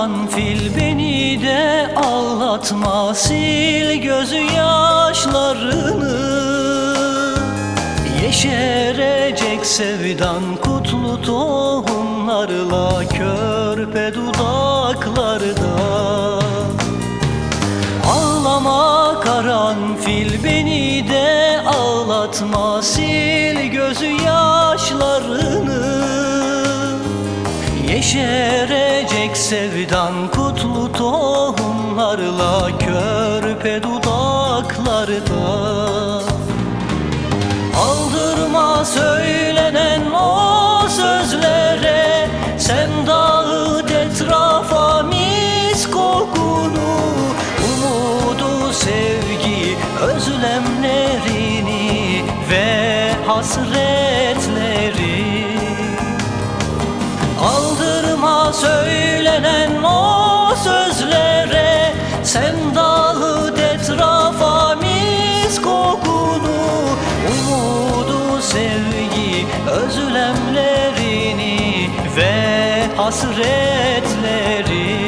karanfil beni de ağlatma sil gözü yaşlarını. Yeşerecek sevdan kutlu tohumlarla körpe dudaklarda. Ağlama karanfil beni de ağlatma sil gözü yaşlarını. Yeşerecek sevdan kutlu tohumlarla körpe dudaklarda Aldırma söylenen o sözlere Sen dağıt etrafa mis kokunu. Umudu, sevgi, özlemlerini Ve hasretleri söylenen o sözlere Sen dağıt etrafa mis kokunu Umudu, sevgi, özlemlerini Ve hasretleri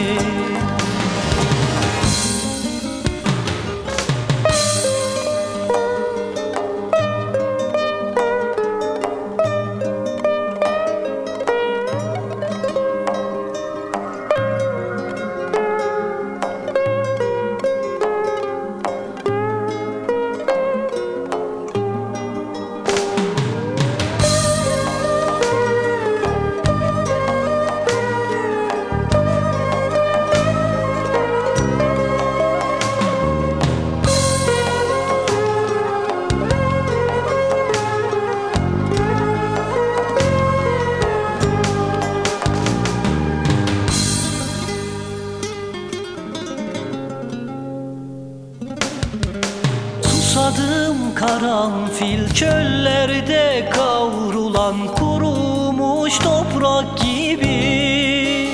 Susadım karanfil çöllerde kavrulan kurumuş toprak gibi.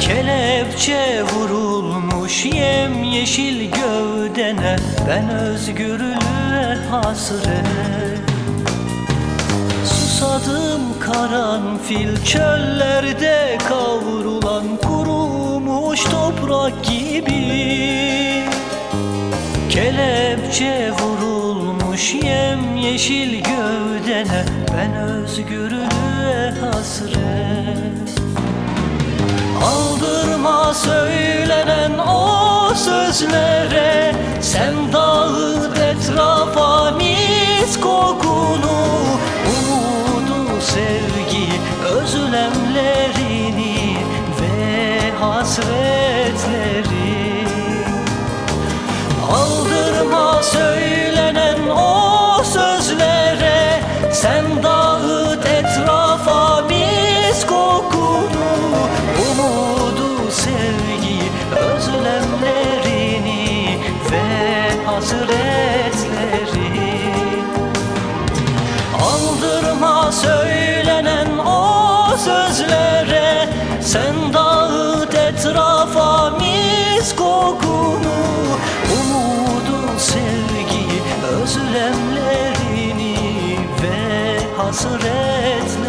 Kelepçe vurulmuş yem yeşil gövdene Ben özgürlüğe hasret. Susadım karanfil çöllerde kavrulan kurumuş toprak gibi Kelepçe vurulmuş yem yeşil gövdene Ben özgürlüğe hasret. Aldırma söylenen o sözlere Sen dağıt etrafa mis kokunu Umudu, sevgi, özlemlerini Ve hasretleri Sen dağıt etrafa mis kokunu Umudu, sevgi, özlemlerini Ve hasretleri. Aldırma söylenen o sözlere Sen dağıt etrafa mis kokunu Umudu, sevgi, özlemlerini ասուրեց